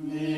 Amém.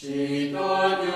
She thought